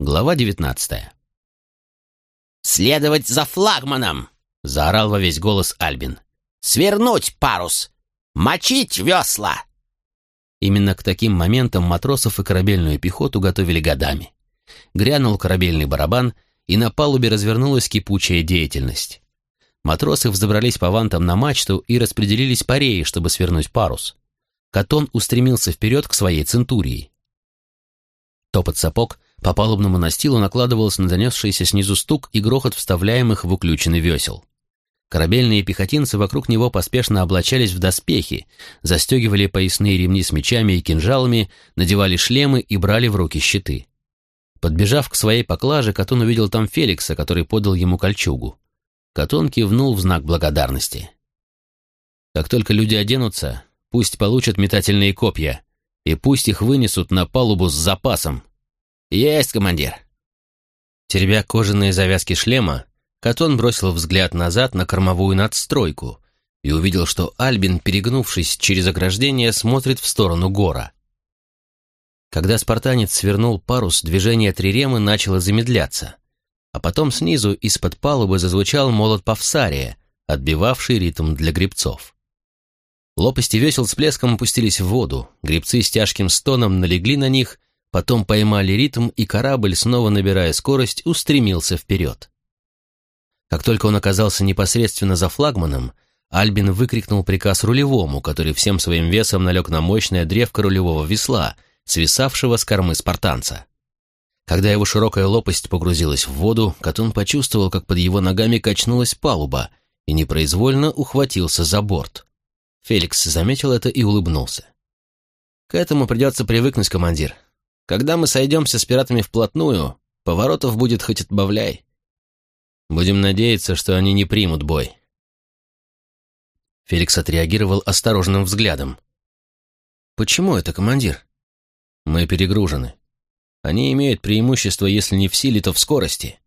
Глава девятнадцатая. «Следовать за флагманом!» — заорал во весь голос Альбин. «Свернуть парус! Мочить весла!» Именно к таким моментам матросов и корабельную пехоту готовили годами. Грянул корабельный барабан, и на палубе развернулась кипучая деятельность. Матросы взобрались по вантам на мачту и распределились по рее, чтобы свернуть парус. Катон устремился вперед к своей центурии. Топот сапог по палубному настилу накладывался на донесшийся снизу стук и грохот вставляемых в уключенный весел. Корабельные пехотинцы вокруг него поспешно облачались в доспехи, застегивали поясные ремни с мечами и кинжалами, надевали шлемы и брали в руки щиты. Подбежав к своей поклаже, Катон увидел там Феликса, который подал ему кольчугу. Катон кивнул в знак благодарности. «Как только люди оденутся, пусть получат метательные копья, и пусть их вынесут на палубу с запасом». «Есть, командир!» Теребя кожаные завязки шлема, Катон бросил взгляд назад на кормовую надстройку и увидел, что Альбин, перегнувшись через ограждение, смотрит в сторону гора. Когда спартанец свернул парус, движение триремы начало замедляться, а потом снизу из-под палубы зазвучал молот Павсария, отбивавший ритм для гребцов. Лопасти весел с плеском опустились в воду, гребцы с тяжким стоном налегли на них, потом поймали ритм, и корабль, снова набирая скорость, устремился вперед. Как только он оказался непосредственно за флагманом, Альбин выкрикнул приказ рулевому, который всем своим весом налег на мощное древко рулевого весла, свисавшего с кормы спартанца. Когда его широкая лопасть погрузилась в воду, Катун почувствовал, как под его ногами качнулась палуба и непроизвольно ухватился за борт. Феликс заметил это и улыбнулся. «К этому придется привыкнуть, командир. Когда мы сойдемся с пиратами вплотную, поворотов будет хоть отбавляй. Будем надеяться, что они не примут бой. Феликс отреагировал осторожным взглядом. «Почему это, командир?» «Мы перегружены. Они имеют преимущество, если не в силе, то в скорости.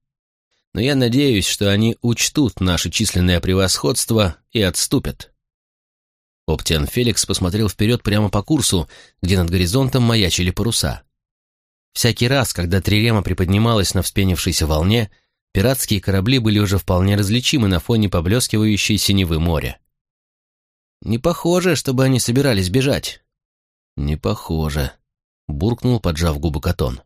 Но я надеюсь, что они учтут наше численное превосходство и отступят». Оптиан Феликс посмотрел вперед прямо по курсу, где над горизонтом маячили паруса. Всякий раз, когда трирема приподнималась на вспенившейся волне, Пиратские корабли были уже вполне различимы на фоне поблескивающей синевы моря. «Не похоже, чтобы они собирались бежать». «Не похоже», — буркнул, поджав губы Катон.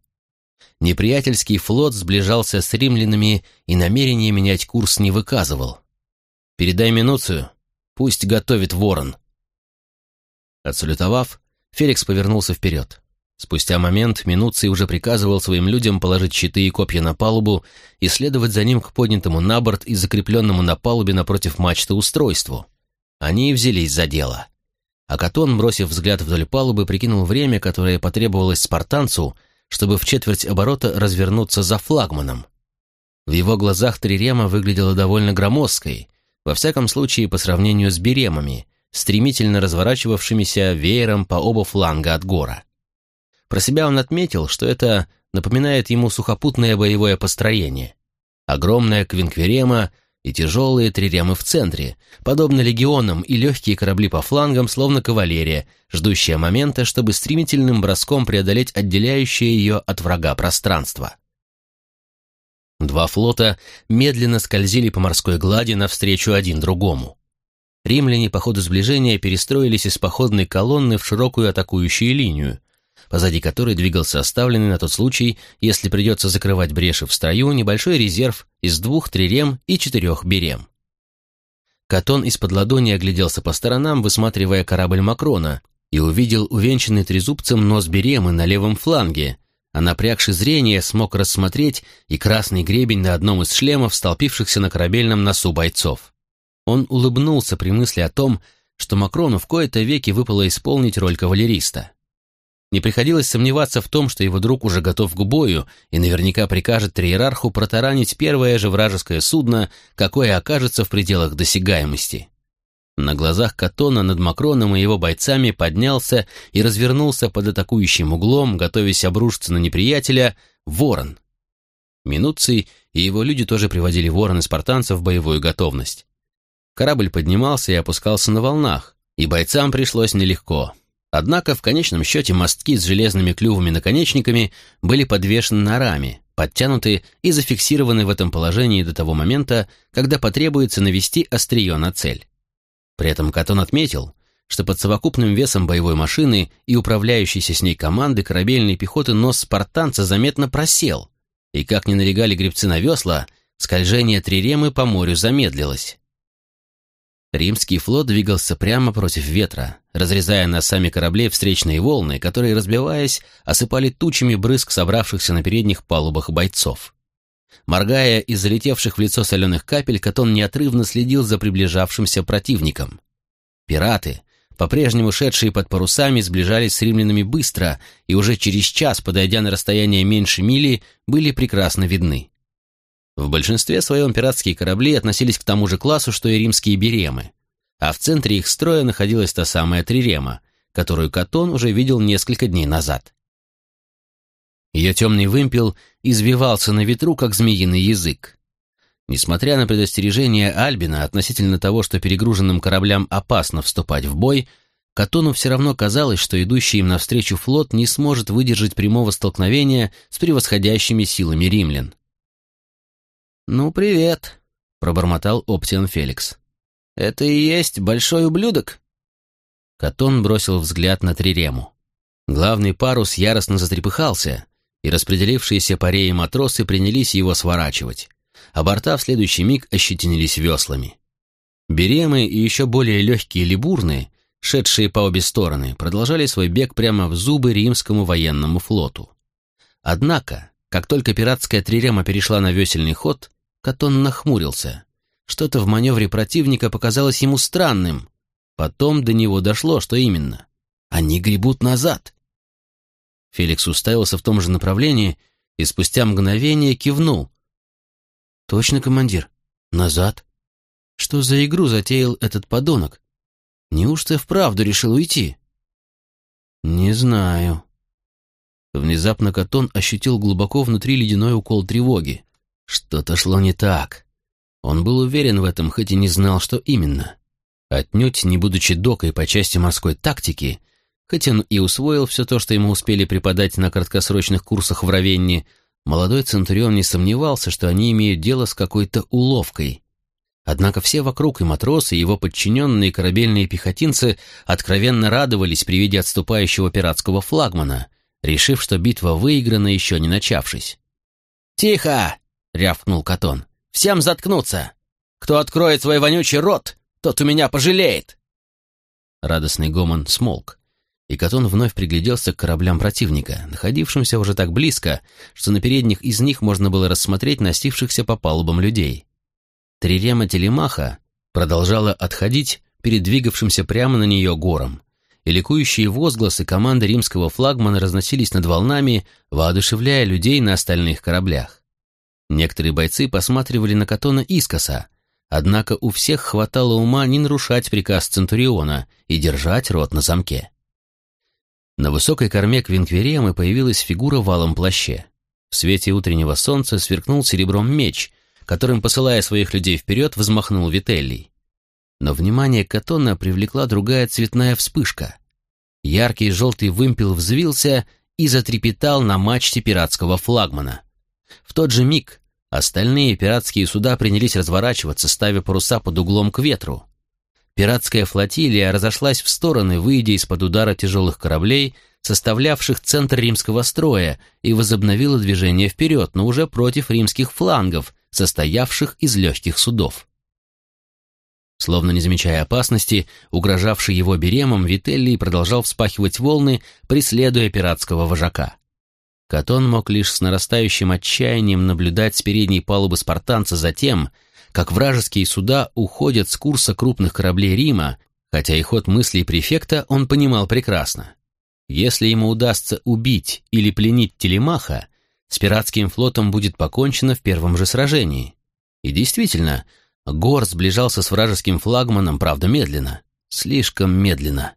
Неприятельский флот сближался с римлянами и намерения менять курс не выказывал. «Передай Минуцию, пусть готовит ворон». Отсалютовав, Феликс повернулся вперед. Спустя момент Минуций уже приказывал своим людям положить щиты и копья на палубу и следовать за ним к поднятому на борт и закрепленному на палубе напротив мачты устройству. Они и взялись за дело. А Катон, бросив взгляд вдоль палубы, прикинул время, которое потребовалось спартанцу, чтобы в четверть оборота развернуться за флагманом. В его глазах Трирема выглядела довольно громоздкой, во всяком случае по сравнению с беремами, стремительно разворачивавшимися веером по оба фланга от гора. Про себя он отметил, что это напоминает ему сухопутное боевое построение. Огромная квинквирема и тяжелые триремы в центре, подобно легионам и легкие корабли по флангам, словно кавалерия, ждущая момента, чтобы стремительным броском преодолеть отделяющее ее от врага пространство. Два флота медленно скользили по морской глади навстречу один другому. Римляне по ходу сближения перестроились из походной колонны в широкую атакующую линию, позади которой двигался оставленный на тот случай, если придется закрывать бреши в строю, небольшой резерв из двух трирем и четырех берем. Катон из-под ладони огляделся по сторонам, высматривая корабль Макрона, и увидел увенчанный трезубцем нос беремы на левом фланге, а напрягши зрение смог рассмотреть и красный гребень на одном из шлемов, столпившихся на корабельном носу бойцов. Он улыбнулся при мысли о том, что Макрону в кои-то веки выпало исполнить роль кавалериста. Не приходилось сомневаться в том, что его друг уже готов к бою и наверняка прикажет триерарху протаранить первое же вражеское судно, какое окажется в пределах досягаемости. На глазах Катона над Макроном и его бойцами поднялся и развернулся под атакующим углом, готовясь обрушиться на неприятеля, ворон. Минуций и его люди тоже приводили ворон и спартанцев в боевую готовность. Корабль поднимался и опускался на волнах, и бойцам пришлось нелегко. Однако в конечном счете мостки с железными клювами наконечниками были подвешены на раме, подтянуты и зафиксированы в этом положении до того момента, когда потребуется навести острие на цель. При этом Катон отметил, что под совокупным весом боевой машины и управляющейся с ней команды корабельной пехоты нос спартанца заметно просел, и как ни налегали гребцы на весла, скольжение триремы по морю замедлилось. Римский флот двигался прямо против ветра, разрезая носами кораблей встречные волны, которые, разбиваясь, осыпали тучами брызг собравшихся на передних палубах бойцов. Моргая из залетевших в лицо соленых капель, Катон неотрывно следил за приближавшимся противником. Пираты, по-прежнему шедшие под парусами, сближались с римлянами быстро и уже через час, подойдя на расстояние меньше мили, были прекрасно видны. В большинстве своем пиратские корабли относились к тому же классу, что и римские беремы, а в центре их строя находилась та самая трирема, которую Катон уже видел несколько дней назад. Ее темный вымпел извивался на ветру, как змеиный язык. Несмотря на предостережение Альбина относительно того, что перегруженным кораблям опасно вступать в бой, Катону все равно казалось, что идущий им навстречу флот не сможет выдержать прямого столкновения с превосходящими силами римлян. «Ну, привет», — пробормотал Оптиан Феликс. «Это и есть большой ублюдок?» Катон бросил взгляд на Трирему. Главный парус яростно затрепыхался, и распределившиеся по рее матросы принялись его сворачивать, а борта в следующий миг ощетинились веслами. Беремы и еще более легкие либурны, шедшие по обе стороны, продолжали свой бег прямо в зубы римскому военному флоту. Однако, как только пиратская трирема перешла на весельный ход, Катон нахмурился. Что-то в маневре противника показалось ему странным. Потом до него дошло, что именно. Они гребут назад. Феликс уставился в том же направлении и спустя мгновение кивнул. «Точно, командир. Назад. Что за игру затеял этот подонок? Неужто вправду решил уйти?» «Не знаю». Внезапно Катон ощутил глубоко внутри ледяной укол тревоги. Что-то шло не так. Он был уверен в этом, хоть и не знал, что именно. Отнюдь не будучи докой по части морской тактики, хоть он и усвоил все то, что ему успели преподать на краткосрочных курсах в Равенне, молодой Центурион не сомневался, что они имеют дело с какой-то уловкой. Однако все вокруг, и матросы, и его подчиненные корабельные пехотинцы откровенно радовались при виде отступающего пиратского флагмана, решив, что битва выиграна, еще не начавшись. «Тихо!» Рявкнул Катон. «Всем заткнуться! Кто откроет свой вонючий рот, тот у меня пожалеет!» Радостный гомон смолк, и Катон вновь пригляделся к кораблям противника, находившимся уже так близко, что на передних из них можно было рассмотреть настившихся по палубам людей. Трирема Телемаха продолжала отходить перед двигавшимся прямо на нее гором, и ликующие возгласы команды римского флагмана разносились над волнами, воодушевляя людей на остальных кораблях. Некоторые бойцы посматривали на Катона искоса, однако у всех хватало ума не нарушать приказ Центуриона и держать рот на замке. На высокой корме Квинквиремы появилась фигура в алом плаще. В свете утреннего солнца сверкнул серебром меч, которым, посылая своих людей вперед, взмахнул Вителлий. Но внимание Катона привлекла другая цветная вспышка. Яркий желтый вымпел взвился и затрепетал на мачте пиратского флагмана. В тот же миг остальные пиратские суда принялись разворачиваться, ставя паруса под углом к ветру. Пиратская флотилия разошлась в стороны, выйдя из-под удара тяжелых кораблей, составлявших центр римского строя, и возобновила движение вперед, но уже против римских флангов, состоявших из легких судов. Словно не замечая опасности, угрожавшей его беремом, Вителлий продолжал вспахивать волны, преследуя пиратского вожака. Катон мог лишь с нарастающим отчаянием наблюдать с передней палубы спартанца за тем, как вражеские суда уходят с курса крупных кораблей Рима, хотя и ход мыслей префекта он понимал прекрасно. Если ему удастся убить или пленить Телемаха, с пиратским флотом будет покончено в первом же сражении. И действительно, Гор сближался с вражеским флагманом, правда, медленно. Слишком медленно.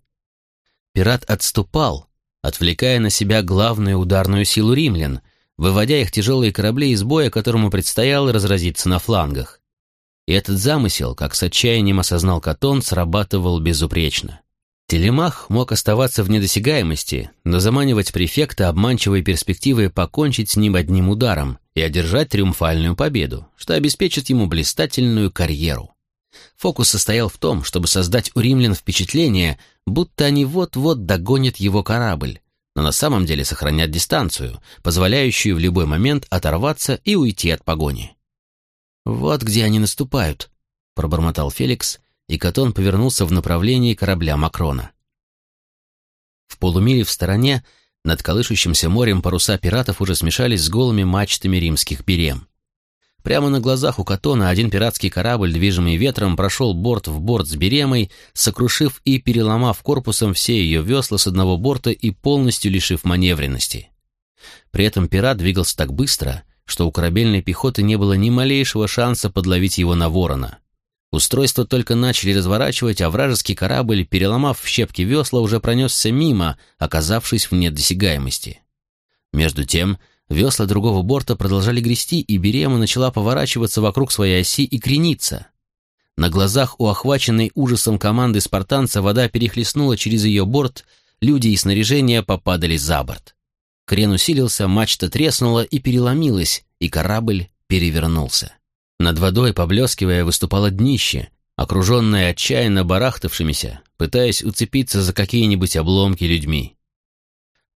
Пират отступал, отвлекая на себя главную ударную силу римлян, выводя их тяжелые корабли из боя, которому предстояло разразиться на флангах. И этот замысел, как с отчаянием осознал Катон, срабатывал безупречно. Телемах мог оставаться в недосягаемости, но заманивать префекта обманчивой перспективой покончить с ним одним ударом и одержать триумфальную победу, что обеспечит ему блистательную карьеру. Фокус состоял в том, чтобы создать у римлян впечатление, будто они вот-вот догонят его корабль, но на самом деле сохранят дистанцию, позволяющую в любой момент оторваться и уйти от погони. «Вот где они наступают», — пробормотал Феликс, и Катон повернулся в направлении корабля Макрона. В полумиле в стороне, над колышущимся морем паруса пиратов уже смешались с голыми мачтами римских берем. Прямо на глазах у Катона один пиратский корабль, движимый ветром, прошел борт в борт с Беремой, сокрушив и переломав корпусом все ее весла с одного борта и полностью лишив маневренности. При этом пират двигался так быстро, что у корабельной пехоты не было ни малейшего шанса подловить его на ворона. Устройство только начали разворачивать, а вражеский корабль, переломав в щепки весла, уже пронесся мимо, оказавшись вне досягаемости. Между тем, весла другого борта продолжали грести, и Берема начала поворачиваться вокруг своей оси и крениться. На глазах у охваченной ужасом команды спартанца вода перехлестнула через ее борт, люди и снаряжение попадали за борт. Крен усилился, мачта треснула и переломилась, и корабль перевернулся. Над водой, поблескивая, выступало днище, окруженное отчаянно барахтавшимися, пытаясь уцепиться за какие-нибудь обломки людьми.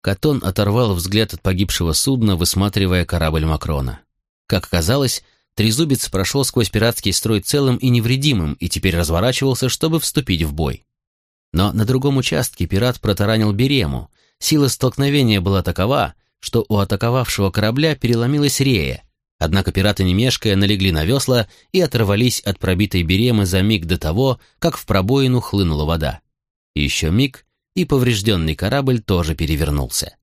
Катон оторвал взгляд от погибшего судна, высматривая корабль Макрона. Как оказалось, Трезубец прошел сквозь пиратский строй целым и невредимым и теперь разворачивался, чтобы вступить в бой. Но на другом участке пират протаранил Берему. Сила столкновения была такова, что у атаковавшего корабля переломилась рея, Однако пираты, не мешкая, налегли на весла и оторвались от пробитой беремы за миг до того, как в пробоину хлынула вода. Еще миг, и поврежденный корабль тоже перевернулся.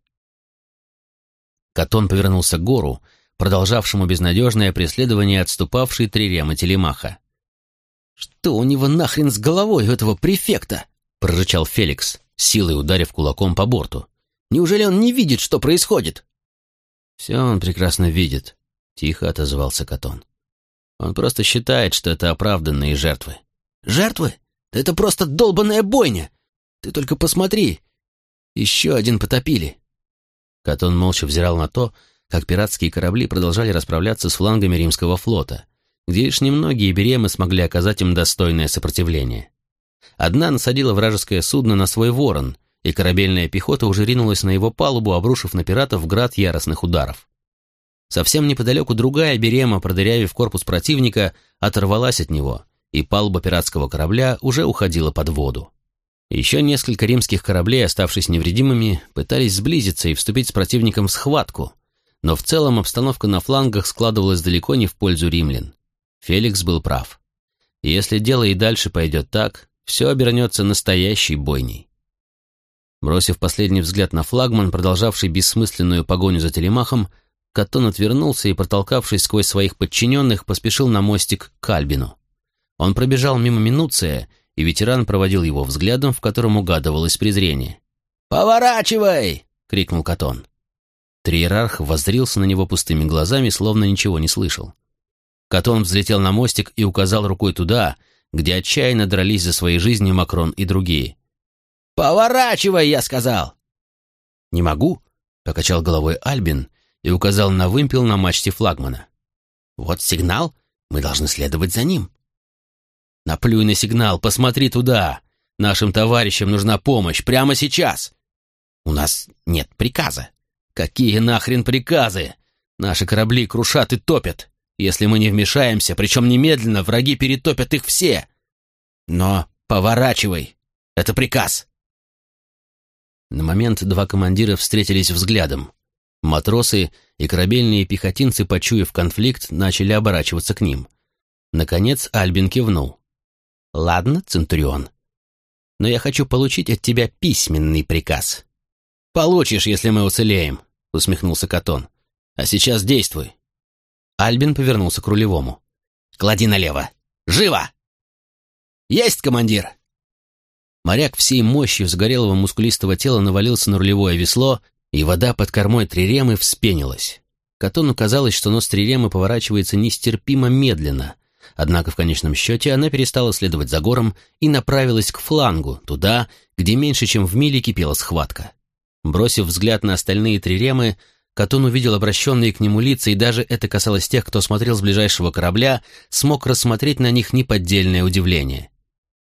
Катон повернулся к гору, продолжавшему безнадежное преследование отступавшей триремы телемаха. «Что у него нахрен с головой у этого префекта?» — прорычал Феликс, силой ударив кулаком по борту. «Неужели он не видит, что происходит?» «Все он прекрасно видит», — тихо отозвался Катон. «Он просто считает, что это оправданные жертвы». «Жертвы? Да это просто долбанная бойня! Ты только посмотри! Еще один потопили!» Катон молча взирал на то, как пиратские корабли продолжали расправляться с флангами римского флота, где лишь немногие беремы смогли оказать им достойное сопротивление. Одна насадила вражеское судно на свой ворон, и корабельная пехота уже ринулась на его палубу, обрушив на пиратов град яростных ударов. Совсем неподалеку другая берема, продырявив корпус противника, оторвалась от него, и палуба пиратского корабля уже уходила под воду. Еще несколько римских кораблей, оставшись невредимыми, пытались сблизиться и вступить с противником в схватку, но в целом обстановка на флангах складывалась далеко не в пользу римлян. Феликс был прав. если дело и дальше пойдет так, все обернется настоящей бойней. Бросив последний взгляд на флагман, продолжавший бессмысленную погоню за телемахом, Катон отвернулся и, протолкавшись сквозь своих подчиненных, поспешил на мостик к Альбину. Он пробежал мимо Минуция, и ветеран проводил его взглядом, в котором угадывалось презрение. «Поворачивай!» — крикнул Катон. Триерарх воззрился на него пустыми глазами, словно ничего не слышал. Катон взлетел на мостик и указал рукой туда, где отчаянно дрались за свои жизни Макрон и другие. «Поворачивай!» — я сказал. «Не могу», — покачал головой Альбин, и указал на вымпел на мачте флагмана. «Вот сигнал, мы должны следовать за ним». «Наплюй на сигнал, посмотри туда! Нашим товарищам нужна помощь прямо сейчас!» «У нас нет приказа». «Какие нахрен приказы? Наши корабли крушат и топят. Если мы не вмешаемся, причем немедленно, враги перетопят их все. Но поворачивай. Это приказ». На момент два командира встретились взглядом. Матросы и корабельные пехотинцы, почуяв конфликт, начали оборачиваться к ним. Наконец Альбин кивнул. «Ладно, Центурион, но я хочу получить от тебя письменный приказ». «Получишь, если мы уцелеем», — усмехнулся Катон. «А сейчас действуй». Альбин повернулся к рулевому. «Клади налево! Живо!» «Есть, командир!» Моряк всей мощью сгорелого мускулистого тела навалился на рулевое весло и вода под кормой триремы вспенилась. Катону казалось, что нос триремы поворачивается нестерпимо медленно, Однако в конечном счете она перестала следовать за гором и направилась к флангу, туда, где меньше чем в миле кипела схватка. Бросив взгляд на остальные триремы, Катун увидел обращенные к нему лица, и даже это касалось тех, кто смотрел с ближайшего корабля, смог рассмотреть на них неподдельное удивление.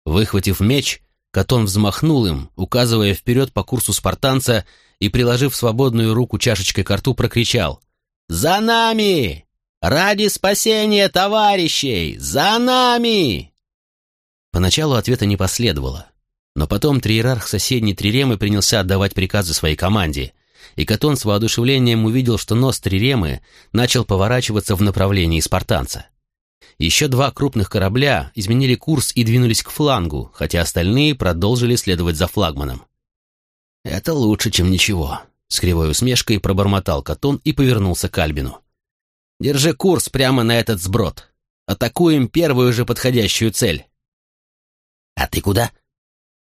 Выхватив меч, Катон взмахнул им, указывая вперед по курсу спартанца, и, приложив свободную руку чашечкой к рту, прокричал «За нами! Ради спасения товарищей! За нами!» Поначалу ответа не последовало, но потом триерарх соседней Триремы принялся отдавать приказы своей команде, и Катон с воодушевлением увидел, что нос Триремы начал поворачиваться в направлении спартанца. Еще два крупных корабля изменили курс и двинулись к флангу, хотя остальные продолжили следовать за флагманом. «Это лучше, чем ничего», — с кривой усмешкой пробормотал Катон и повернулся к Альбину. «Держи курс прямо на этот сброд. Атакуем первую же подходящую цель». «А ты куда?»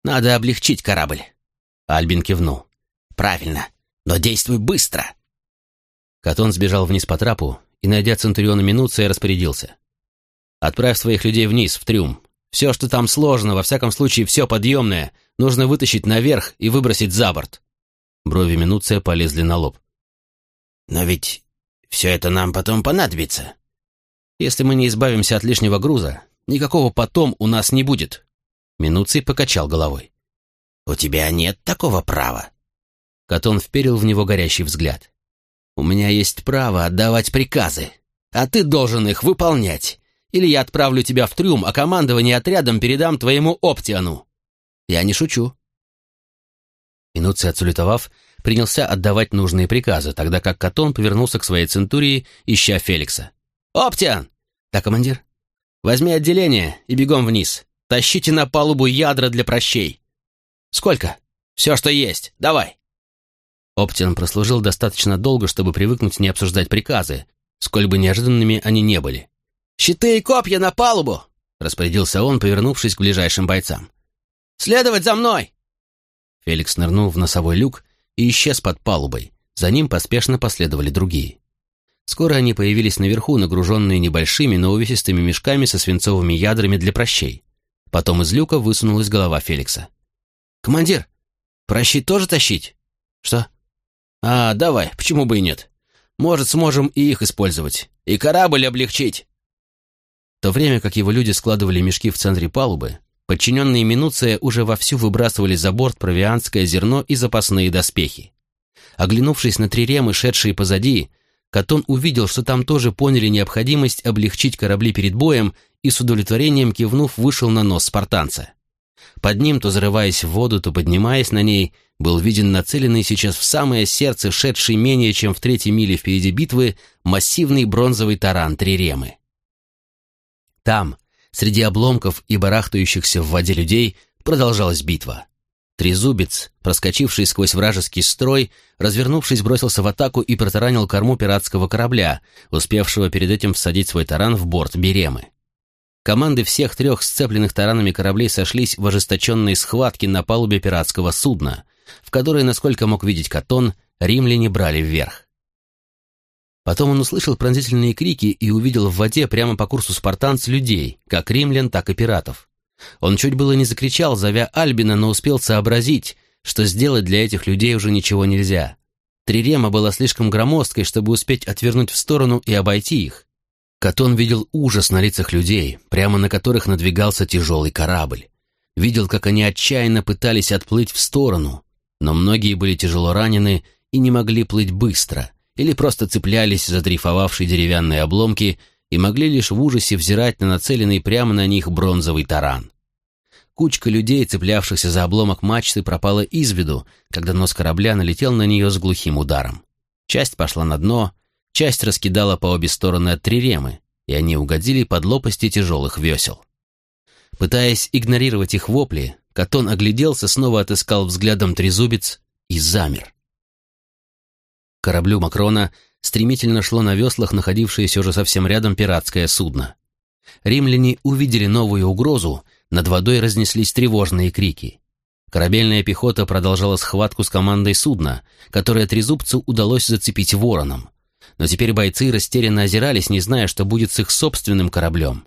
«Надо облегчить корабль». Альбин кивнул. «Правильно, но действуй быстро». Катон сбежал вниз по трапу и, найдя Центуриона Минуция, распорядился. «Отправь своих людей вниз, в трюм. Все, что там сложно, во всяком случае, все подъемное, нужно вытащить наверх и выбросить за борт». Брови Минуция полезли на лоб. «Но ведь все это нам потом понадобится». «Если мы не избавимся от лишнего груза, никакого потом у нас не будет». Минуций покачал головой. «У тебя нет такого права». Катон вперил в него горящий взгляд. «У меня есть право отдавать приказы, а ты должен их выполнять, или я отправлю тебя в трюм, а командование отрядом передам твоему Оптиану. Я не шучу». Минуций, отсулетовав, принялся отдавать нужные приказы, тогда как Катон повернулся к своей центурии, ища Феликса. «Оптиан!» «Да, командир?» «Возьми отделение и бегом вниз. Тащите на палубу ядра для прощей». «Сколько?» «Все, что есть. Давай!» Оптиан прослужил достаточно долго, чтобы привыкнуть не обсуждать приказы, сколь бы неожиданными они не были. «Щиты и копья на палубу!» — распорядился он, повернувшись к ближайшим бойцам. «Следовать за мной!» Феликс нырнул в носовой люк и исчез под палубой. За ним поспешно последовали другие. Скоро они появились наверху, нагруженные небольшими, но увесистыми мешками со свинцовыми ядрами для прощей. Потом из люка высунулась голова Феликса. «Командир, прощи тоже тащить?» «Что?» «А, давай, почему бы и нет? Может, сможем и их использовать. И корабль облегчить!» В то время как его люди складывали мешки в центре палубы, подчиненные Минуция уже вовсю выбрасывали за борт провианское зерно и запасные доспехи. Оглянувшись на триремы, шедшие позади, Катон увидел, что там тоже поняли необходимость облегчить корабли перед боем и с удовлетворением кивнув вышел на нос спартанца. Под ним, то зарываясь в воду, то поднимаясь на ней, был виден нацеленный сейчас в самое сердце, шедший менее чем в третьей миле впереди битвы, массивный бронзовый таран Триремы. Там, среди обломков и барахтающихся в воде людей, продолжалась битва. Трезубец, проскочивший сквозь вражеский строй, развернувшись, бросился в атаку и протаранил корму пиратского корабля, успевшего перед этим всадить свой таран в борт Беремы. Команды всех трех сцепленных таранами кораблей сошлись в ожесточенной схватке на палубе пиратского судна, в которой, насколько мог видеть Катон, римляне брали вверх. Потом он услышал пронзительные крики и увидел в воде прямо по курсу спартанц людей, как римлян, так и пиратов. Он чуть было не закричал, зовя Альбина, но успел сообразить, что сделать для этих людей уже ничего нельзя. Трирема была слишком громоздкой, чтобы успеть отвернуть в сторону и обойти их. Катон видел ужас на лицах людей, прямо на которых надвигался тяжелый корабль. Видел, как они отчаянно пытались отплыть в сторону, но многие были тяжело ранены и не могли плыть быстро, или просто цеплялись за дрейфовавшие деревянные обломки и могли лишь в ужасе взирать на нацеленный прямо на них бронзовый таран. Кучка людей, цеплявшихся за обломок мачты, пропала из виду, когда нос корабля налетел на нее с глухим ударом. Часть пошла на дно, Часть раскидала по обе стороны от триремы, и они угодили под лопасти тяжелых весел. Пытаясь игнорировать их вопли, Катон огляделся, снова отыскал взглядом трезубец и замер. К кораблю Макрона стремительно шло на веслах находившееся уже совсем рядом пиратское судно. Римляне увидели новую угрозу, над водой разнеслись тревожные крики. Корабельная пехота продолжала схватку с командой судна, которое трезубцу удалось зацепить вороном но теперь бойцы растерянно озирались, не зная, что будет с их собственным кораблем.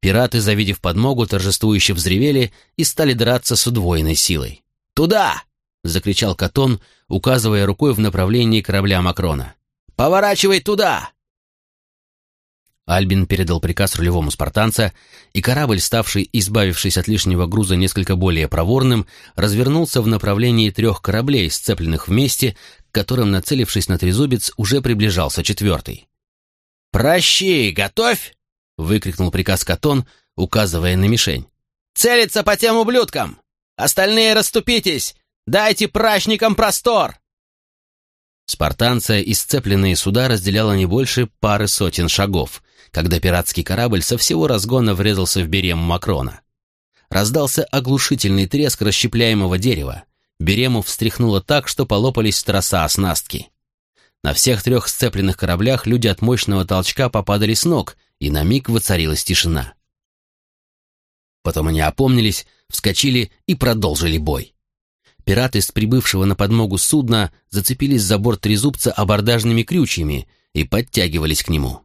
Пираты, завидев подмогу, торжествующе взревели и стали драться с удвоенной силой. «Туда!» — закричал Катон, указывая рукой в направлении корабля Макрона. «Поворачивай туда!» Альбин передал приказ рулевому спартанца, и корабль, ставший, избавившись от лишнего груза, несколько более проворным, развернулся в направлении трех кораблей, сцепленных вместе, к которым, нацелившись на трезубец, уже приближался четвертый. «Прощи, готовь!» — выкрикнул приказ Катон, указывая на мишень. «Целиться по тем ублюдкам! Остальные расступитесь! Дайте прачникам простор!» Спартанца и сцепленные суда разделяло не больше пары сотен шагов, когда пиратский корабль со всего разгона врезался в берем Макрона. Раздался оглушительный треск расщепляемого дерева. Берему встряхнуло так, что полопались троса оснастки. На всех трех сцепленных кораблях люди от мощного толчка попадали с ног, и на миг воцарилась тишина. Потом они опомнились, вскочили и продолжили бой. Пираты с прибывшего на подмогу судна зацепились за борт трезубца абордажными крючьями и подтягивались к нему.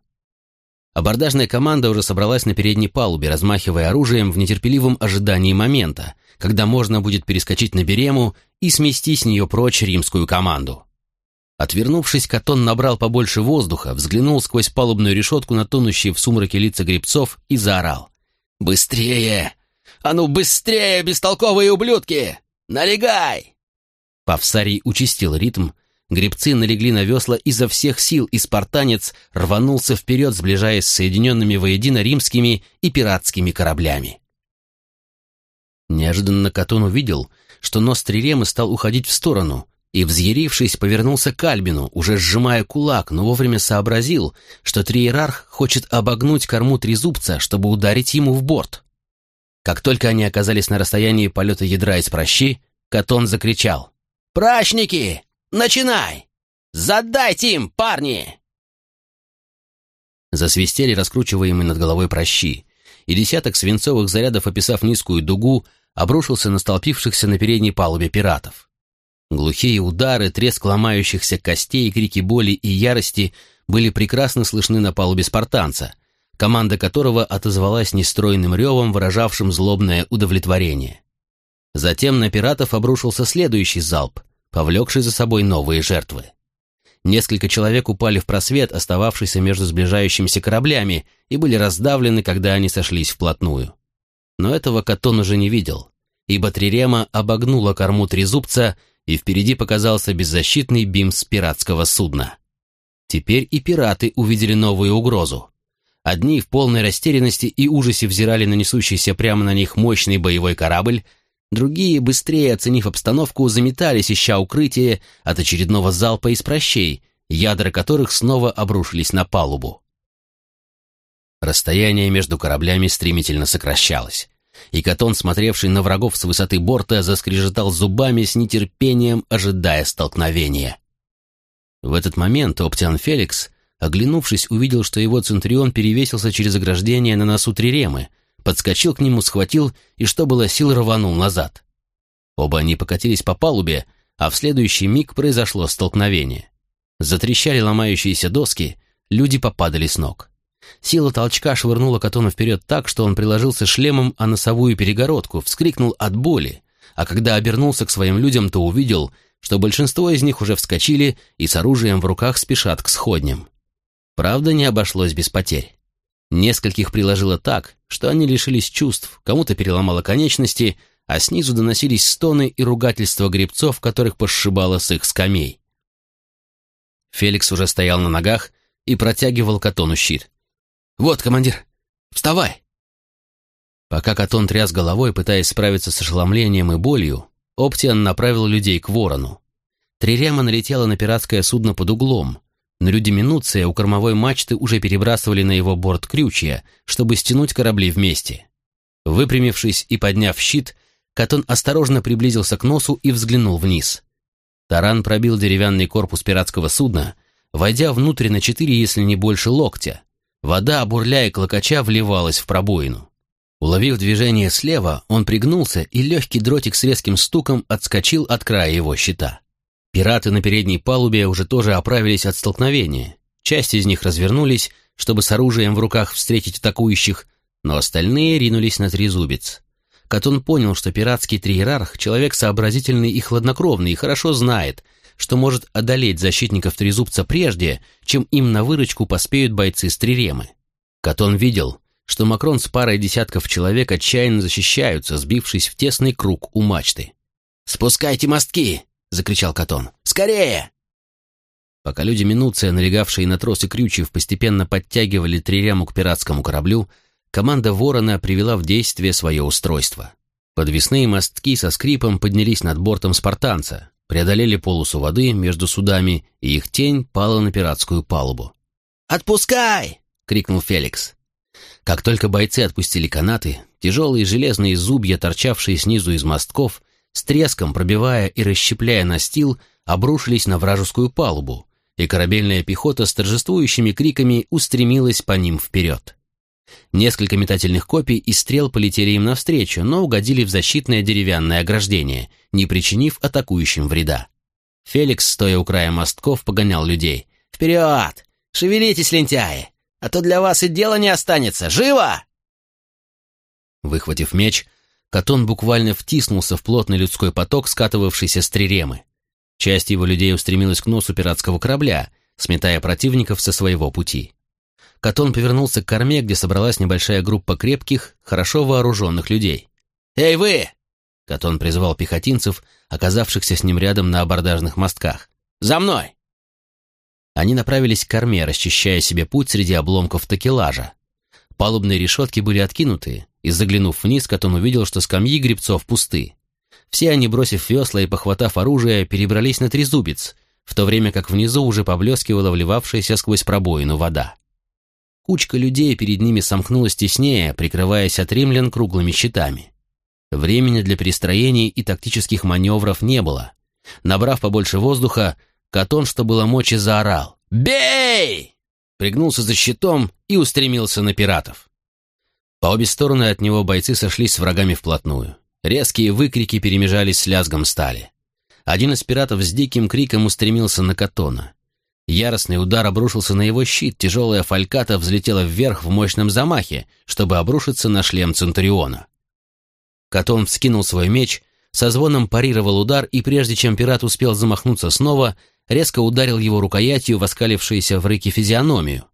Абордажная команда уже собралась на передней палубе, размахивая оружием в нетерпеливом ожидании момента, когда можно будет перескочить на берему и смести с нее прочь римскую команду. Отвернувшись, Катон набрал побольше воздуха, взглянул сквозь палубную решетку на тонущие в сумраке лица гребцов и заорал. «Быстрее! А ну быстрее, бестолковые ублюдки! Налегай!» Павсарий участил ритм, Гребцы налегли на весла изо всех сил, и спартанец рванулся вперед, сближаясь с соединенными воедино римскими и пиратскими кораблями. Неожиданно Катон увидел, что нос Триремы стал уходить в сторону, и, взъярившись, повернулся к Альбину, уже сжимая кулак, но вовремя сообразил, что Триерарх хочет обогнуть корму Трезубца, чтобы ударить ему в борт. Как только они оказались на расстоянии полета ядра из прощи, Катон закричал «Прачники! Начинай! Задайте им, парни!» Засвистели раскручиваемые над головой прощи, и десяток свинцовых зарядов, описав низкую дугу, обрушился на столпившихся на передней палубе пиратов. Глухие удары, треск ломающихся костей, крики боли и ярости были прекрасно слышны на палубе спартанца, команда которого отозвалась нестройным ревом, выражавшим злобное удовлетворение. Затем на пиратов обрушился следующий залп, повлекший за собой новые жертвы. Несколько человек упали в просвет, остававшийся между сближающимися кораблями, и были раздавлены, когда они сошлись вплотную. Но этого Катон уже не видел, ибо Трирема обогнула корму Трезубца, и впереди показался беззащитный бимс пиратского судна. Теперь и пираты увидели новую угрозу. Одни в полной растерянности и ужасе взирали на несущийся прямо на них мощный боевой корабль, Другие, быстрее оценив обстановку, заметались, ища укрытие от очередного залпа из прощей, ядра которых снова обрушились на палубу. Расстояние между кораблями стремительно сокращалось, и Катон, смотревший на врагов с высоты борта, заскрежетал зубами с нетерпением, ожидая столкновения. В этот момент Оптиан Феликс, оглянувшись, увидел, что его центурион перевесился через ограждение на носу Триремы, подскочил к нему, схватил и, что было сил, рванул назад. Оба они покатились по палубе, а в следующий миг произошло столкновение. Затрещали ломающиеся доски, люди попадали с ног. Сила толчка швырнула Катона вперед так, что он приложился шлемом о носовую перегородку, вскрикнул от боли, а когда обернулся к своим людям, то увидел, что большинство из них уже вскочили и с оружием в руках спешат к сходням. Правда, не обошлось без потерь. Нескольких приложило так, что они лишились чувств, кому-то переломало конечности, а снизу доносились стоны и ругательства гребцов, которых пошибало с их скамей. Феликс уже стоял на ногах и протягивал Катону щит. «Вот, командир, вставай!» Пока Катон тряс головой, пытаясь справиться с ошеломлением и болью, Оптиан направил людей к ворону. Трирема налетела на пиратское судно под углом, но люди Минуция у кормовой мачты уже перебрасывали на его борт крючья, чтобы стянуть корабли вместе. Выпрямившись и подняв щит, Катон осторожно приблизился к носу и взглянул вниз. Таран пробил деревянный корпус пиратского судна, войдя внутрь на четыре, если не больше локтя. Вода, бурляя клокоча, вливалась в пробоину. Уловив движение слева, он пригнулся, и легкий дротик с резким стуком отскочил от края его щита. Пираты на передней палубе уже тоже оправились от столкновения. Часть из них развернулись, чтобы с оружием в руках встретить атакующих, но остальные ринулись на трезубец. Катон понял, что пиратский триерарх — человек сообразительный и хладнокровный, и хорошо знает, что может одолеть защитников трезубца прежде, чем им на выручку поспеют бойцы с триремы. Катон видел, что Макрон с парой десятков человек отчаянно защищаются, сбившись в тесный круг у мачты. «Спускайте мостки!» — закричал Катон. «Скорее!» Пока люди Минуция, налегавшие на тросы крючев, постепенно подтягивали триряму к пиратскому кораблю, команда Ворона привела в действие свое устройство. Подвесные мостки со скрипом поднялись над бортом спартанца, преодолели полосу воды между судами, и их тень пала на пиратскую палубу. «Отпускай!» — крикнул Феликс. Как только бойцы отпустили канаты, тяжелые железные зубья, торчавшие снизу из мостков, с треском пробивая и расщепляя настил, обрушились на вражескую палубу, и корабельная пехота с торжествующими криками устремилась по ним вперед. Несколько метательных копий и стрел полетели им навстречу, но угодили в защитное деревянное ограждение, не причинив атакующим вреда. Феликс, стоя у края мостков, погонял людей. «Вперед! Шевелитесь, лентяи! А то для вас и дела не останется! Живо!» Выхватив меч, Катон буквально втиснулся в плотный людской поток, скатывавшийся с триремы. Часть его людей устремилась к носу пиратского корабля, сметая противников со своего пути. Катон повернулся к корме, где собралась небольшая группа крепких, хорошо вооруженных людей. «Эй, вы!» Катон призвал пехотинцев, оказавшихся с ним рядом на абордажных мостках. «За мной!» Они направились к корме, расчищая себе путь среди обломков такелажа. Палубные решетки были откинуты, и, заглянув вниз, Катон увидел, что скамьи гребцов пусты. Все они, бросив весла и похватав оружие, перебрались на трезубец, в то время как внизу уже поблескивала вливавшаяся сквозь пробоину вода. Кучка людей перед ними сомкнулась теснее, прикрываясь от римлян круглыми щитами. Времени для перестроений и тактических маневров не было. Набрав побольше воздуха, Катон, что было мочи, заорал «Бей!» Пригнулся за щитом и устремился на пиратов. По обе стороны от него бойцы сошлись с врагами вплотную. Резкие выкрики перемежались с лязгом стали. Один из пиратов с диким криком устремился на Катона. Яростный удар обрушился на его щит, тяжелая фальката взлетела вверх в мощном замахе, чтобы обрушиться на шлем Центуриона. Катон вскинул свой меч, со звоном парировал удар, и прежде чем пират успел замахнуться снова, резко ударил его рукоятью в оскалившуюся в рыке физиономию.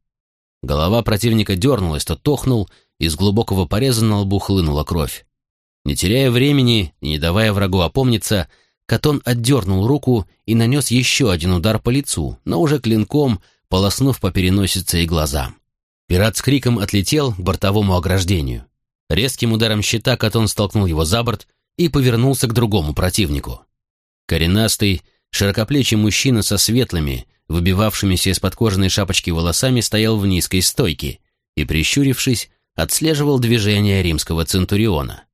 Голова противника дернулась, то тохнул, из глубокого пореза на лбу хлынула кровь. Не теряя времени и не давая врагу опомниться, Катон отдернул руку и нанес еще один удар по лицу, но уже клинком, полоснув по переносице и глазам. Пират с криком отлетел к бортовому ограждению. Резким ударом щита Катон столкнул его за борт и повернулся к другому противнику. Коренастый, широкоплечий мужчина со светлыми, выбивавшимися из-под кожаной шапочки волосами стоял в низкой стойке и, прищурившись, отслеживал движение римского центуриона.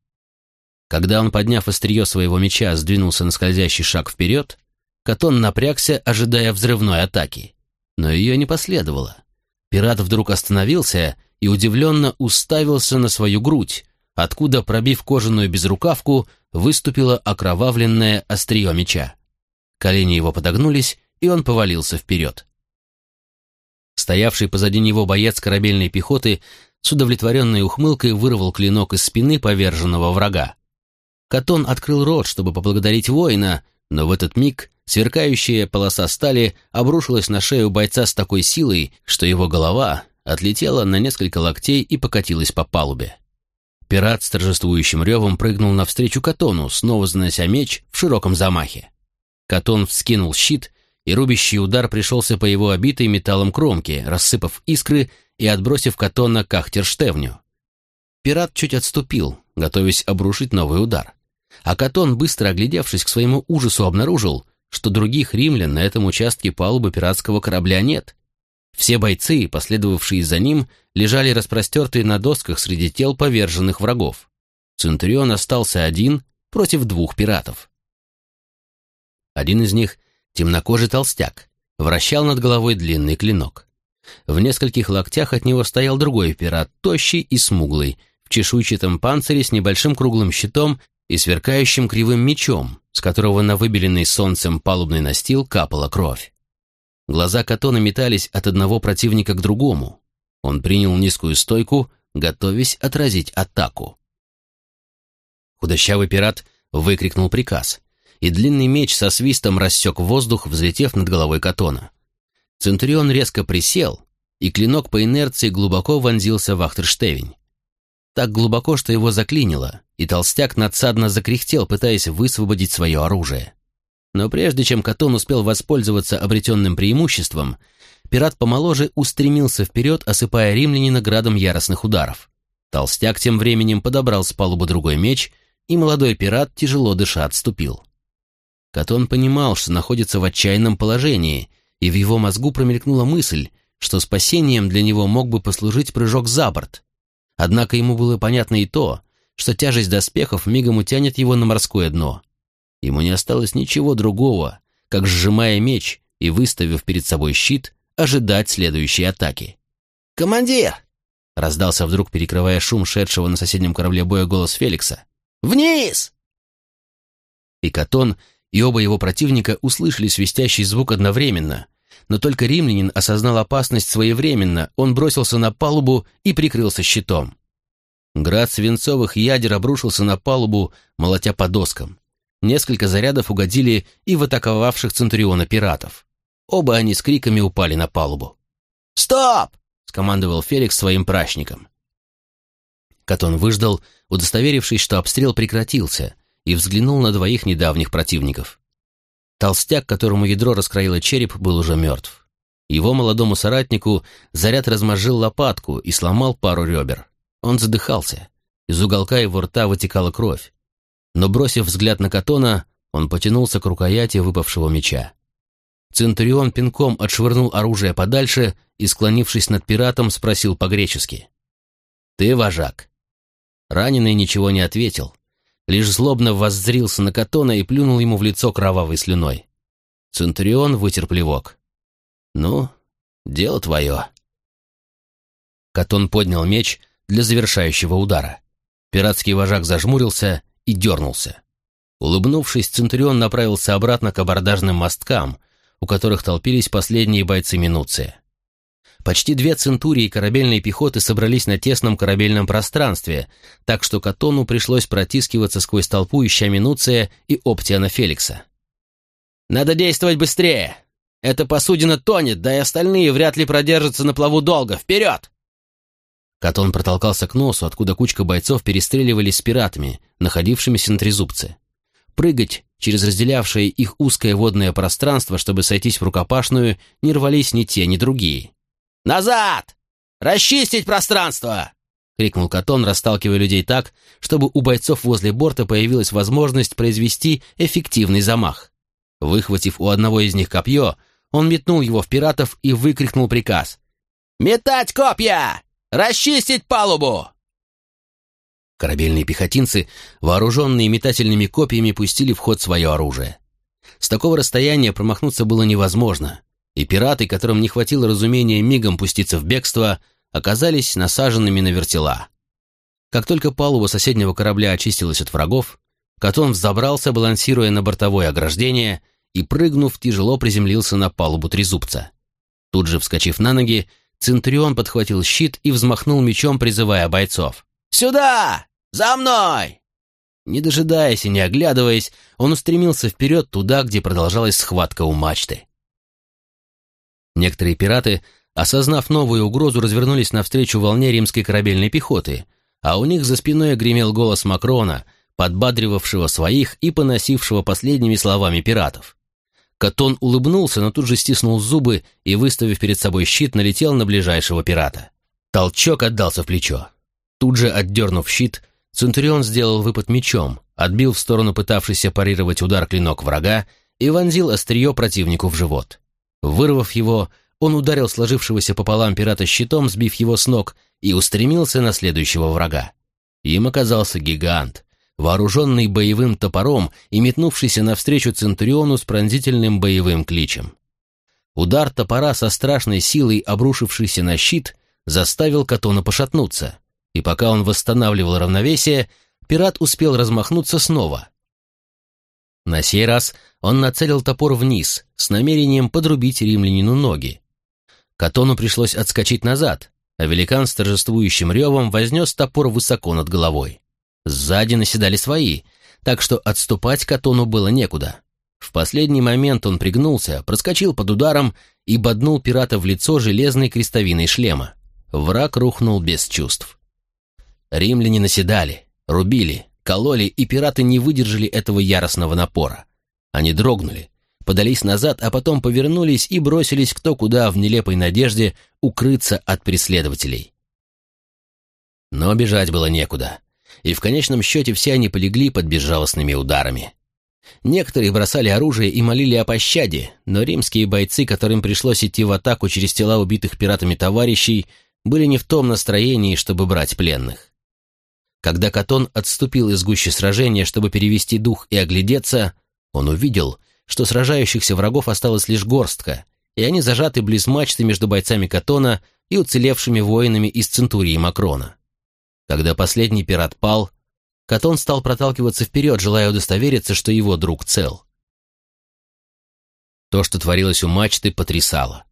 Когда он, подняв острие своего меча, сдвинулся на скользящий шаг вперед, Катон напрягся, ожидая взрывной атаки. Но ее не последовало. Пират вдруг остановился и удивленно уставился на свою грудь, откуда, пробив кожаную безрукавку, выступило окровавленное острие меча. Колени его подогнулись, и он повалился вперед. Стоявший позади него боец корабельной пехоты с удовлетворенной ухмылкой вырвал клинок из спины поверженного врага. Катон открыл рот, чтобы поблагодарить воина, но в этот миг сверкающая полоса стали обрушилась на шею бойца с такой силой, что его голова отлетела на несколько локтей и покатилась по палубе. Пират с торжествующим ревом прыгнул навстречу Катону, снова занося меч в широком замахе. Катон вскинул щит, и рубящий удар пришелся по его обитой металлом кромке, рассыпав искры и отбросив Катона к Ахтерштевню. Пират чуть отступил, готовясь обрушить новый удар а Катон, быстро оглядевшись к своему ужасу, обнаружил, что других римлян на этом участке палубы пиратского корабля нет. Все бойцы, последовавшие за ним, лежали распростертые на досках среди тел поверженных врагов. Центурион остался один против двух пиратов. Один из них, темнокожий толстяк, вращал над головой длинный клинок. В нескольких локтях от него стоял другой пират, тощий и смуглый, в чешуйчатом панцире с небольшим круглым щитом и сверкающим кривым мечом, с которого на выбеленный солнцем палубный настил капала кровь. Глаза Катона метались от одного противника к другому. Он принял низкую стойку, готовясь отразить атаку. Худощавый пират выкрикнул приказ, и длинный меч со свистом рассек воздух, взлетев над головой Катона. Центурион резко присел, и клинок по инерции глубоко вонзился в Ахтерштевень. Так глубоко, что его заклинило, и толстяк надсадно закряхтел, пытаясь высвободить свое оружие. Но прежде чем Катон успел воспользоваться обретенным преимуществом, пират помоложе устремился вперед, осыпая римлянина градом яростных ударов. Толстяк тем временем подобрал с палубы другой меч, и молодой пират, тяжело дыша, отступил. Катон понимал, что находится в отчаянном положении, и в его мозгу промелькнула мысль, что спасением для него мог бы послужить прыжок за борт. Однако ему было понятно и то, что тяжесть доспехов мигом утянет его на морское дно. Ему не осталось ничего другого, как, сжимая меч и выставив перед собой щит, ожидать следующей атаки. «Командир!» — раздался вдруг, перекрывая шум шедшего на соседнем корабле боя голос Феликса. «Вниз!» И Катон, и оба его противника услышали свистящий звук одновременно, но только римлянин осознал опасность своевременно, он бросился на палубу и прикрылся щитом. Град свинцовых ядер обрушился на палубу, молотя по доскам. Несколько зарядов угодили и в атаковавших Центуриона пиратов. Оба они с криками упали на палубу. «Стоп!» — скомандовал Феликс своим прачникам. Катон выждал, удостоверившись, что обстрел прекратился, и взглянул на двоих недавних противников. Толстяк, которому ядро раскроило череп, был уже мертв. Его молодому соратнику заряд размозжил лопатку и сломал пару ребер. Он задыхался. Из уголка его рта вытекала кровь. Но, бросив взгляд на Катона, он потянулся к рукояти выпавшего меча. Центурион пинком отшвырнул оружие подальше и, склонившись над пиратом, спросил по-гречески. «Ты вожак?» Раненый ничего не ответил, лишь злобно воззрился на Катона и плюнул ему в лицо кровавой слюной. Центурион вытер плевок. «Ну, дело твое». Катон поднял меч для завершающего удара. Пиратский вожак зажмурился и дернулся. Улыбнувшись, Центурион направился обратно к абордажным мосткам, у которых толпились последние бойцы Минуция. Почти две центурии корабельной пехоты собрались на тесном корабельном пространстве, так что Катону пришлось протискиваться сквозь толпу, ища Минуция и Оптиана Феликса. «Надо действовать быстрее! Эта посудина тонет, да и остальные вряд ли продержатся на плаву долго! Вперед!» Катон протолкался к носу, откуда кучка бойцов перестреливались с пиратами, находившимися на трезубце. Прыгать через разделявшее их узкое водное пространство, чтобы сойтись в рукопашную, не рвались ни те, ни другие. «Назад! Расчистить пространство!» — крикнул Катон, расталкивая людей так, чтобы у бойцов возле борта появилась возможность произвести эффективный замах. Выхватив у одного из них копье, он метнул его в пиратов и выкрикнул приказ. «Метать копья! Расчистить палубу!» Корабельные пехотинцы, вооруженные метательными копьями, пустили в ход свое оружие. С такого расстояния промахнуться было невозможно, и пираты, которым не хватило разумения мигом пуститься в бегство, оказались насаженными на вертела. Как только палуба соседнего корабля очистилась от врагов, Катон взобрался, балансируя на бортовое ограждение, и, прыгнув, тяжело приземлился на палубу трезубца. Тут же, вскочив на ноги, Центурион подхватил щит и взмахнул мечом, призывая бойцов. «Сюда! За мной!» Не дожидаясь и не оглядываясь, он устремился вперед туда, где продолжалась схватка у мачты. Некоторые пираты, осознав новую угрозу, развернулись навстречу волне римской корабельной пехоты, а у них за спиной гремел голос Макрона, подбадривавшего своих и поносившего последними словами пиратов. Катон улыбнулся, но тут же стиснул зубы и, выставив перед собой щит, налетел на ближайшего пирата. Толчок отдался в плечо. Тут же, отдернув щит, Центурион сделал выпад мечом, отбил в сторону пытавшийся парировать удар клинок врага и вонзил острие противнику в живот. Вырвав его, он ударил сложившегося пополам пирата щитом, сбив его с ног, и устремился на следующего врага. Им оказался гигант, вооруженный боевым топором и метнувшийся навстречу Центуриону с пронзительным боевым кличем. Удар топора со страшной силой, обрушившийся на щит, заставил Катона пошатнуться, и пока он восстанавливал равновесие, пират успел размахнуться снова. На сей раз он нацелил топор вниз с намерением подрубить римлянину ноги. Катону пришлось отскочить назад, а великан с торжествующим ревом вознес топор высоко над головой. Сзади наседали свои, так что отступать Катону было некуда. В последний момент он пригнулся, проскочил под ударом и боднул пирата в лицо железной крестовиной шлема. Враг рухнул без чувств. Римляне наседали, рубили, кололи, и пираты не выдержали этого яростного напора. Они дрогнули, подались назад, а потом повернулись и бросились кто куда в нелепой надежде укрыться от преследователей. Но бежать было некуда, и в конечном счете все они полегли под безжалостными ударами. Некоторые бросали оружие и молили о пощаде, но римские бойцы, которым пришлось идти в атаку через тела убитых пиратами товарищей, были не в том настроении, чтобы брать пленных. Когда Катон отступил из гущи сражения, чтобы перевести дух и оглядеться, он увидел, что сражающихся врагов осталось лишь горстка, и они зажаты близ мачты между бойцами Катона и уцелевшими воинами из Центурии Макрона. Когда последний пират пал, Катон стал проталкиваться вперед, желая удостовериться, что его друг цел. То, что творилось у мачты, потрясало.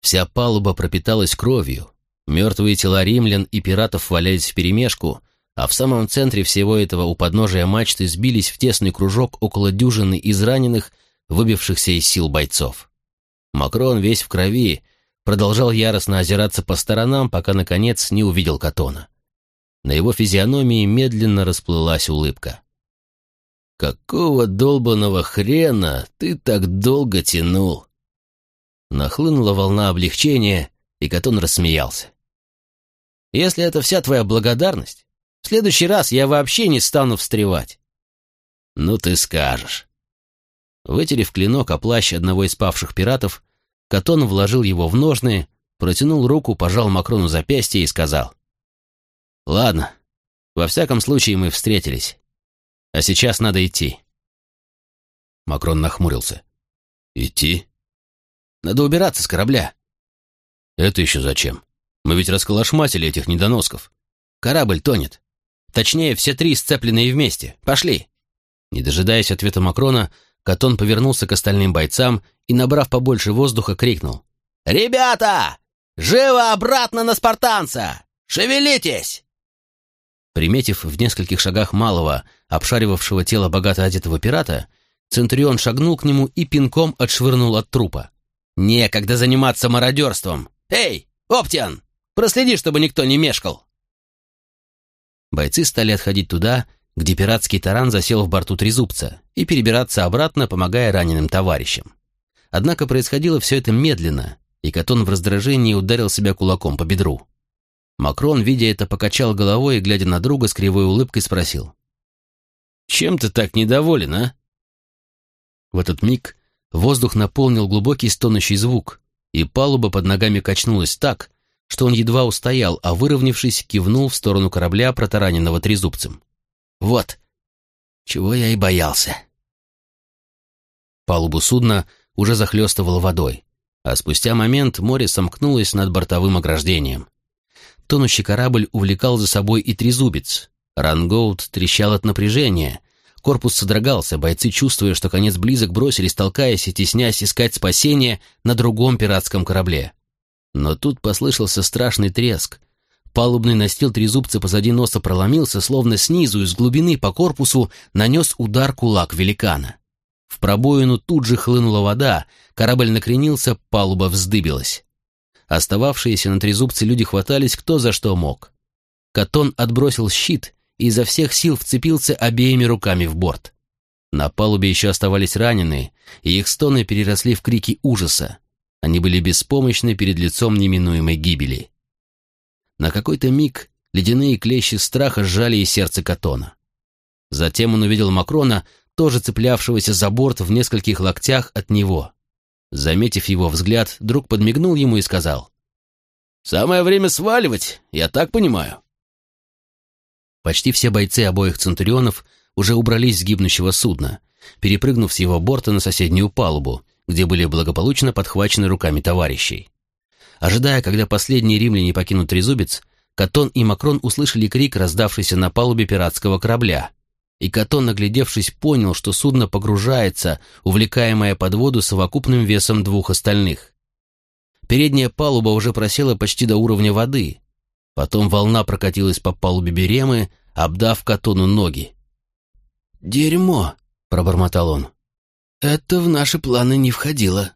Вся палуба пропиталась кровью, мертвые тела римлян и пиратов валялись вперемешку, а в самом центре всего этого у подножия мачты сбились в тесный кружок около дюжины израненных, выбившихся из сил бойцов. Макрон, весь в крови, продолжал яростно озираться по сторонам, пока, наконец, не увидел Катона. На его физиономии медленно расплылась улыбка. «Какого долбанного хрена ты так долго тянул?» Нахлынула волна облегчения, и Катон рассмеялся. «Если это вся твоя благодарность, в следующий раз я вообще не стану встревать. Ну ты скажешь. Вытерев клинок о плащ одного из павших пиратов, Катон вложил его в ножны, протянул руку, пожал Макрону запястье и сказал. «Ладно, во всяком случае мы встретились. А сейчас надо идти». Макрон нахмурился. «Идти?» «Надо убираться с корабля». «Это еще зачем? Мы ведь расколошматили этих недоносков. Корабль тонет. Точнее, все три сцепленные вместе. Пошли!» Не дожидаясь ответа Макрона, Катон повернулся к остальным бойцам и, набрав побольше воздуха, крикнул. «Ребята! Живо обратно на спартанца! Шевелитесь!» Приметив в нескольких шагах малого, обшаривавшего тело богато одетого пирата, Центурион шагнул к нему и пинком отшвырнул от трупа. «Некогда заниматься мародерством! Эй, Оптиан, проследи, чтобы никто не мешкал!» Бойцы стали отходить туда, где пиратский таран засел в борту трезубца, и перебираться обратно, помогая раненым товарищам. Однако происходило все это медленно, и Катон в раздражении ударил себя кулаком по бедру. Макрон, видя это, покачал головой и, глядя на друга, с кривой улыбкой спросил. «Чем ты так недоволен, а?» В этот миг воздух наполнил глубокий стонущий звук, и палуба под ногами качнулась так, что он едва устоял, а выровнявшись, кивнул в сторону корабля, протараненного трезубцем. «Вот, чего я и боялся». Палубу судна уже захлестывало водой, а спустя момент море сомкнулось над бортовым ограждением. Тонущий корабль увлекал за собой и трезубец. Рангоут трещал от напряжения. Корпус содрогался, бойцы, чувствуя, что конец близок, бросились, толкаясь и теснясь искать спасения на другом пиратском корабле. Но тут послышался страшный треск. Палубный настил трезубца позади носа проломился, словно снизу из глубины по корпусу нанес удар кулак великана. В пробоину тут же хлынула вода, корабль накренился, палуба вздыбилась. Остававшиеся на трезубце люди хватались кто за что мог. Катон отбросил щит и изо всех сил вцепился обеими руками в борт. На палубе еще оставались раненые, и их стоны переросли в крики ужаса. Они были беспомощны перед лицом неминуемой гибели. На какой-то миг ледяные клещи страха сжали и сердце Катона. Затем он увидел Макрона, тоже цеплявшегося за борт в нескольких локтях от него. Заметив его взгляд, друг подмигнул ему и сказал, «Самое время сваливать, я так понимаю». Почти все бойцы обоих центурионов уже убрались с гибнущего судна, перепрыгнув с его борта на соседнюю палубу, где были благополучно подхвачены руками товарищей. Ожидая, когда последние римляне покинут Трезубец, Катон и Макрон услышали крик, раздавшийся на палубе пиратского корабля. И Катон, наглядевшись, понял, что судно погружается, увлекаемое под воду совокупным весом двух остальных. Передняя палуба уже просела почти до уровня воды. Потом волна прокатилась по палубе Беремы, обдав Катону ноги. «Дерьмо!» — пробормотал он. «Это в наши планы не входило».